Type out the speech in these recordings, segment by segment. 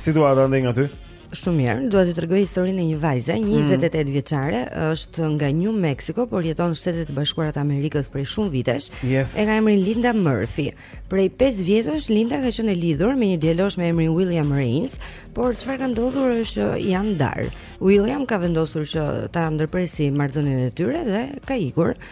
Situata ndaj nga ty? Shumë mirë, dua t'ju tregoj historinë e një vajze, 28 mm. vjeçare, është nga New Mexico, por jeton në Shtetet e Bashkuara të Amerikës prej shumë vitesh. Yes. E ka emrin Linda Murphy. Prej 5 vjetësh Linda ka qenë e lidhur me një djalosh me emrin William Rains, por çfarë ka ndodhur është që janë ndarë. William ka vendosur që ta ndërpresi marrëdhënien e tyre dhe ka ikur.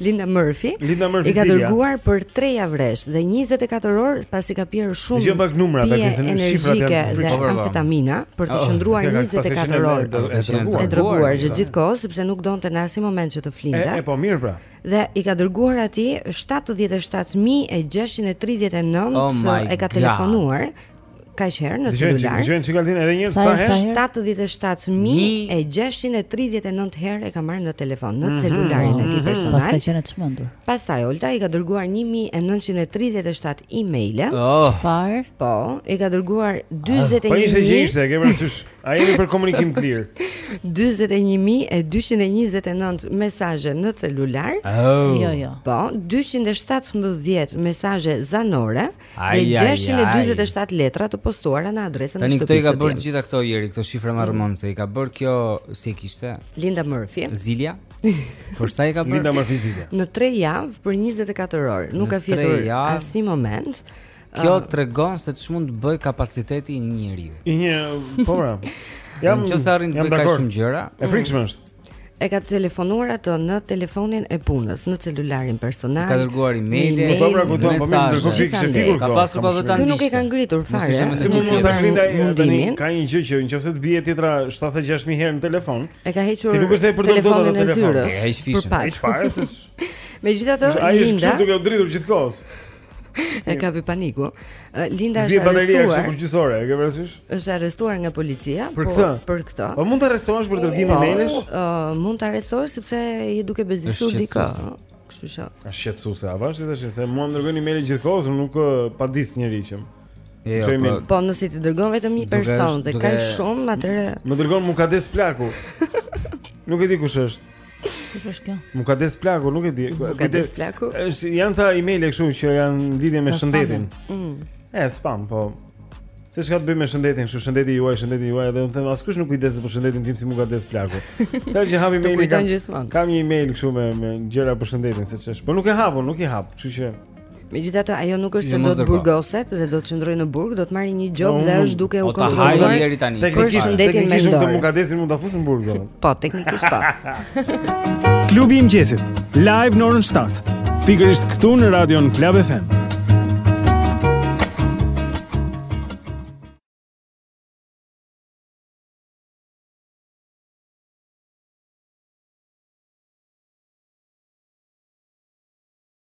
Linda Murphy. Linda Murphy i ka dërguar për 3 javë rresht dhe 24 orë pasi ka pirë shumë. pije energjike dhe amfetamina për të oh, qëndruar 24 orë. E droguar gjatë gjithë kohës sepse nuk donte në asnjë moment që të flinte. E po mirë pra. Dhe i ka dërguar atij 77639 e ka telefonuar kaq herë në celular. Dëgjojmë, dëgjojmë çik Aldin edhe një herë sa herë? 77639 herë e ka marrë në telefon, në mhm. celularin e tij mhm. personal. Paska qenë çmendur. Pastaj Olta i ka dërguar 1937 emailë. Oh. Çfarë? Po, i ka dërguar 41000. Ah, po ishte që ishte, ke parasysh. Ne jemi për komunikim të lirë. 41229 mesazhe në celular. Oh. Jo, jo. Po, 217 mesazhe zanore. Edhe 647 letra të postuara në adresën e shtëpisë. Tani këto i ka bërë gjitha këto njeri, këto shifra marramendëse i ka bërë kjo si e kishte. Linda Murphy. Zilia. Por sa i ka bërë? Linda Murphy Zilia. Në 3 javë për 24 orë, nuk ka fjetur asnjë moment. Kjo uh, tregon se ç'mund të bëj kapaciteti i një njeriu. I një, po pra. Jam që sa arrin të bëj kaq shumë gjëra. E frikshme është. E ka telefonuar atë në telefonin e punës, në celularin personal. Ka dërguar email, e po pra kupton, po ndërkohë që kishte fikur këto. Ka pasur pa vetë. Ky nuk e ka ngritur fare. Si mund ta ngrit ai tani? Ka një gjë që nëse të bie tjetra 76000 herë në telefon. E ka hequr. Ti nuk e përdor dot atë telefon. Ai është fishë. Ai fare se. Megjithatë, ai është kështu duke u dridhur gjithkohës. E kap paniku. Linda është arrestuar. Është gjysore, e ke parasysh? Është arrestuar nga policia për po, këtë. Për këtë. Po mund të arrestohesh për dërgim po, e-mailish? Ë, mund të arrestohesh sepse je duke bezdisur dikë. Kështu që. Është shqetësuese, a vazhdon tash se mua më dërgojnë e-mail gjithkohës, unë nuk padis njeri që. Jo, jo po, po nëse ti dërgon vetëm një person dhe kaq shumë, atëherë Më dërgon Mukades Plaku. Nuk e di kush është. Kush është kjo? Mukades Plaku, nuk e di. Mukades Plaku. Është janë ca email kështu që kanë lidhje me shëndetin. Mm. E spam, po. Seç ka të bëjë me shëndetin, kështu shëndeti juaj, shëndeti juaj, edhe unë them askush nuk kujdeset për shëndetin tim si Mukades Plaku. Sa që hap email. Kam një email kështu me me gjëra për shëndetin, seç është. Po nuk e hap unë, nuk i hap, kështu që Megjithatë ajo nuk është se do të burgoset dhe do të qëndrojë në burg, do të marrë një gjobë dhe është duke u kontrolluar. Për shëndetin mendor. Teknikisht mund ta desin mund ta fusin në burg. Po, teknikisht po. Klubi i mëngjesit, live në orën 7. Pikërisht këtu në Radio Club FM.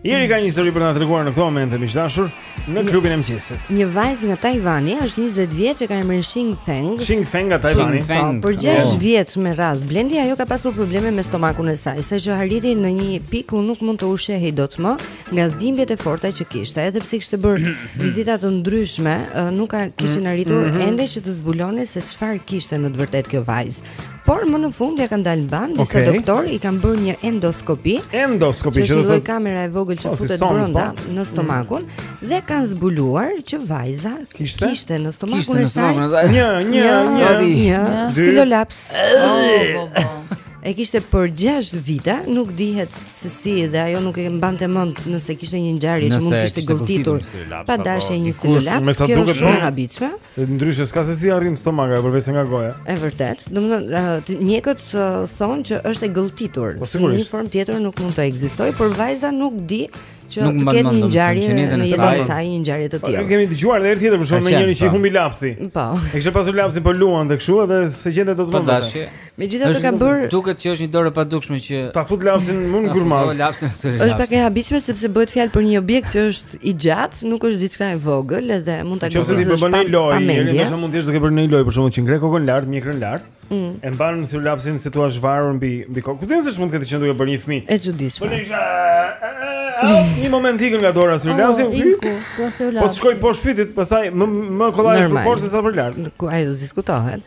Jeri ka një histori për të na treguar në këtë moment miq të dashur në klubin e mëngjesit. Një vajzë nga Tajvani është 20 vjeçe, ka emrin Xing Feng. Xing Feng nga Tajvani. Po, për 6 oh. vjet me radhë Blendi ajo ka pasur probleme me stomakun e saj, saqë arriti në një pikë ku nuk mund të ushqehej dot më nga dhimbjet e forta që kishte. Edhe pse kishte bërë vizita të ndryshme, nuk kishin mm, arritur mm -hmm. ende që të zbulonin se çfarë kishte në të vërtetë kjo vajzë. Por më në fund ia kanë dalë mbanë, disa okay. doktorë i kanë bërë një endoskopi. Endoskopi që do të thotë kamera e vogël që po, futet brenda po. në mm. stomakun mm. dhe kanë zbuluar që vajza kishte, kishte në stomakun e saj. Një, një, një, një, stilolaps. E kishte për 6 vite, nuk dihet se si dhe ajo nuk e mbante mend nëse kishte një ngjarje që mund të kishte gëlltitur pa dashje një stilolaps. Kjo është shumë e habitshme. Se ndryshe s'ka se si arrin në stomak përveçse nga goja E vërtetë. Domethënë mjekët thonë që është e gëlltitur Po si Një formë tjetër nuk mund të ekzistojë Por vajza nuk di që nuk të ketë një ngjarje në jetën e saj një ngjarje të po, tillë. Kemi dëgjuar edhe herë tjetër për shkak të njëri që i po. humbi lapsi. Po. E kishte pasur lapsin po luante kshu edhe s'e gjente dot më. Pa dashje. Megjithatë ka bërë duket që është një dorë e padukshme që ta fut lapsin më në gurmaz. Është pak e habitshme sepse bëhet fjalë për një objekt që është i gjatë, nuk është diçka e vogël dhe mund ta gjejmë. Nëse ti bën një lojë, jeni më shumë mund të jesh duke bërë një lojë, për shembull, që ngre kokën lart, mjekrën lart. Mm. E mban stilolapsin si thua varur mbi mbi kokë. Ku di unë se ç'mund të ketë qenë duke bërë një fëmijë. E çuditshme. Po një moment ikën nga dora stilolapsi. Po të shkojë poshtë fytit, pastaj më më kollaj është për poshtë sa për lart. Ku ai diskutohet.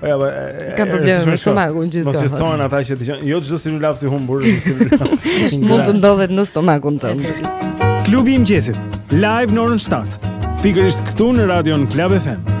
Po ja, e ka probleme me stomakun gjithë kohën. Mësojnë ata që dëgjojnë, jo çdo stilolaps i humbur mund të ndodhet në stomakun tënd. Klubi i mëngjesit, live në orën 7. Pikërisht këtu në Radio Club FM.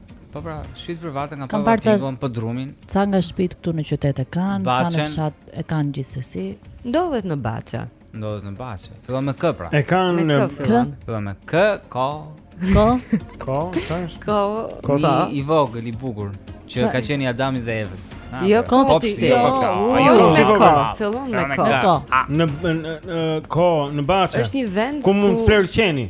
Po pra, shtëpitë private nga pallatet, po drumin. Ca nga shpitë këtu në qytet e kanë, ca në fshat e kanë gjithsesi. Ndodhet në bahçe. Ndodhet në bahçe. Fillon me K pra. E kanë në K. Fillon me K, K. K. K, tash. K. K. I vogël, i bukur, që ka qenë Adami dhe Evës. Jo K, po ti. Jo, jo, me K. Fillon me K. Në në K, në bahçe. Është një vend ku mund të flerë qeni.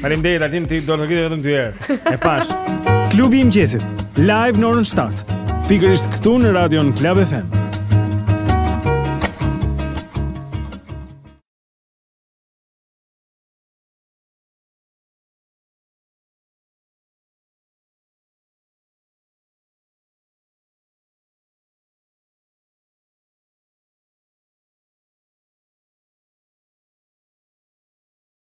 Faleminderit Altin, ti do të gjesh vetëm dy herë. E pash. Klubi i mëngjesit, live në orën 7. Pikërisht këtu në Radio Club FM.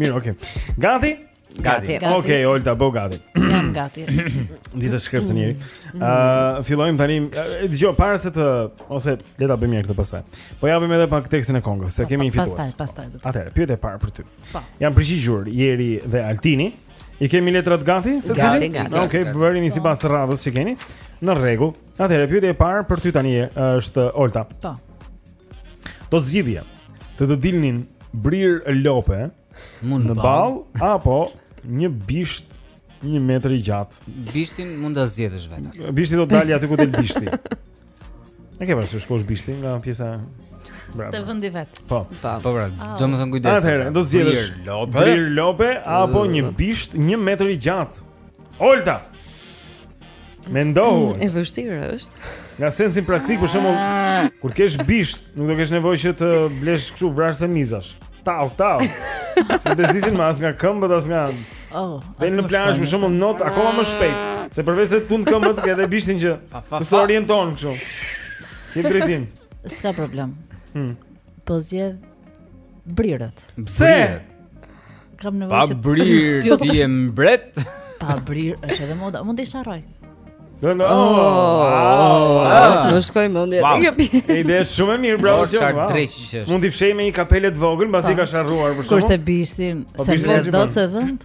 Mirë, okay. Gati? Gati. Okej, okay, Olta, bëu gati. Jam gati. Disa shkrepse njëri. Ë, uh, fillojmë tani. Dëgjo para se të ose le ta bëjmë një këtë pastaj. Po japim edhe pak tekstin e këngës, se po, kemi një fitues. Pastaj, pastaj do të. Atëherë, pyetja e parë për ty. Po. Janë përgjigjur Jeri dhe Altini. I kemi letrat gati? Se gati, gati. Okej, okay, bëjini sipas radhës që keni. Në rregull. Atëherë pyetja e parë për ty tani është Olta. Po. Do zgjidhje. Të të dilnin brir lope mu në ballë apo një bisht një metër i gjatë. Bishtin mund ta zgjedhësh vetë. Bishti do të dalë aty ku del bishti. E ke parasysh ku është bishti nga pjesa Bravo. Te vendi i vet. Po. Po, po pra, ah. domethën kujdes. Atëherë, do zgjedhësh brir lope apo një bisht 1 metër i gjatë. Olta. Mendohu. Mm, e vështirë është. Nga sensi praktik për shembull, kur kesh bisht, nuk do kesh nevojë që të blesh kështu vrasëse mizash. Tau, tau. Se s'të bezdisin më as nga këmbët, as nga... Oh, dhe në plazh, bën shumë not, akoma më shpejt. Se përveç se tund këmbët, ke dhe bishtin që... Kështu të orienton, kështu. Këtë drejtim. S'ka problem. Hmm. Po zgjedh brirët. Pse? Kam nevojë. Pa brirë ti je mbret. Pa brirë është edhe moda. Mund t'i sharroj. No, no. Oh, ah. Nuk më shkoi mendja. Ide shumë e mirë, bravo ti. Mund t'i fsheh me një kapelë të vogël, mbasi po. i ka sharruar për shkak. Kurse bishtin, po, s'e heq dot se dhemb.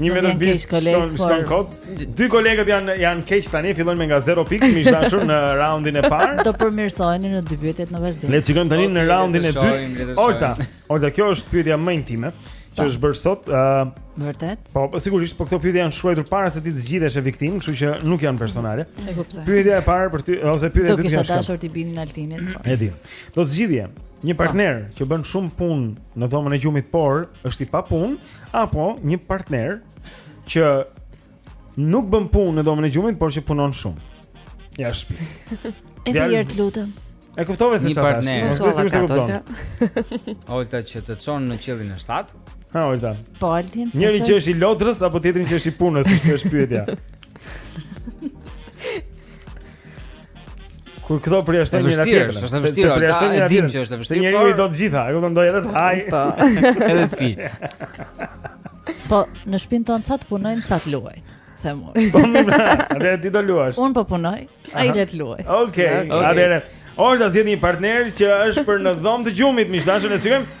Një me të bish shkon, shkon kot Dy kolegët janë janë keq tani Fillojnë me nga 0 pikë Miq të dashur në raundin e parë Do përmirësohen në dy pyetjet në vazhdim Le të shikojmë tani në raundin e dytë Olta, Olta, kjo është pyetja më intime Që po. është bërë sot uh, Vërtet? Po, po, sigurisht, po këto pyetje janë shkruajtur para se ti të zgjidhesh e viktimë, kështu që nuk janë personale. E kuptoj. Pyetja e parë për ty ose pyetja e dytë. Do kisha dashur t'i binin Altinit. Po. E di. Do të zgjidhje. Një partner që bën shumë punë në dhomën e gjumit, por është i papunë, Apo një partner që nuk bën punë në dhomën e gjumit, por që punon shumë. Ja shpi. Edhe një herë të lutem. E kuptove se Një çfarë thashë? partner. Nuk Mos besoj se Olta kupton. katolika. Olta që të çon në qiellin e 7. Ha Olta. Po Altin. Njëri që është i lodrës apo tjetri që është i punës, është kjo është pyetja. Kur këto përjashtojnë njëra-tjetrën. Është vështirë, është vështirë. Ne dimë që është vështirë. Njëri do të gjitha, e kupton do edhe të hajë. Po. Edhe të pijë. Po, në shpinë tonë ca të punojnë, ca të luajnë. Them unë. Po, atë ti do luash. Unë po punoj, ai le të luajë. Okej, atëherë. Olta zgjedh një partner që është për në dhomë të gjumit, miq të dashur, ne shikojmë.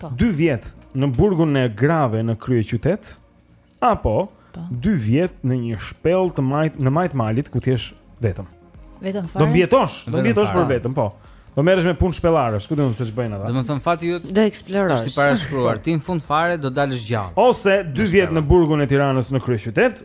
Po. 2 vjet në burgun e grave në kryeqytet apo 2 po. vjet në një shpellë të majt në majë të malit ku ti je vetëm. Vetëm fare. Do mbijetosh, do mbijetosh për vetëm, po. Do merresh me punë shpellarësh, ku di unë se ç'bëjnë ata. Domethën fati jot do eksplorosh. Është i parashkruar, ti në fund fare do dalësh gjallë. Ose 2 vjet në burgun e Tiranës në kryeqytet,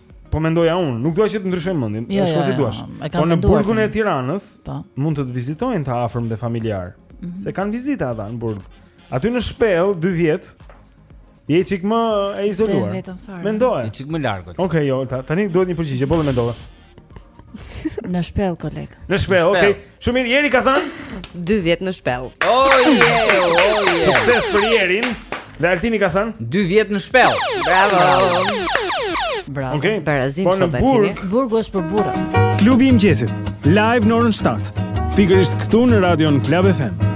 Po mendoja unë, nuk dua që të ndryshoj mendjen, jo, është jo, si jo, duash. Por në burgun e Tiranës, po. mund të të vizitojnë të afërm dhe familjarë. Mm -hmm. Se kanë vizita ata në burg. Aty në shpellë 2 vjet, Je një çikë më e izoluar Mendoj Një çikë më larg Oke, okay, jo, ta, tani duhet një përgjigje, boll mendove Në shpellë, koleg Në shpellë, oke okay. Shumë mirë, Jeri ka thënë? Dy vjet në shpellë. Oh yeah, oh yeah. Sukses për Jerin. Dhe Altini ka thënë? Dy vjet në shpellë. Bravo. Bravo. Okej. Okay. Barazim po sot Altini. Burgu është për burra. Klubi i mëngjesit, live në orën 7. Pikërisht këtu në Radio Club FM.